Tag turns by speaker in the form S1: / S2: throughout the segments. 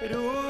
S1: Pero...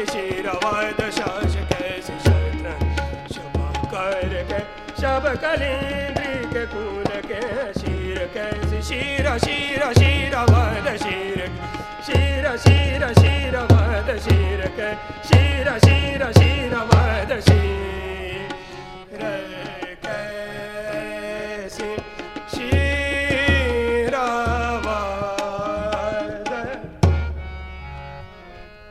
S1: कैसे शीरवद शास कैसे शत्र शब कर के शब कलिंद्री के कुल के शीर कैसे शीर शीर शीरवद शीर शीर शीर शीरवद शीर के शीर शीर शीर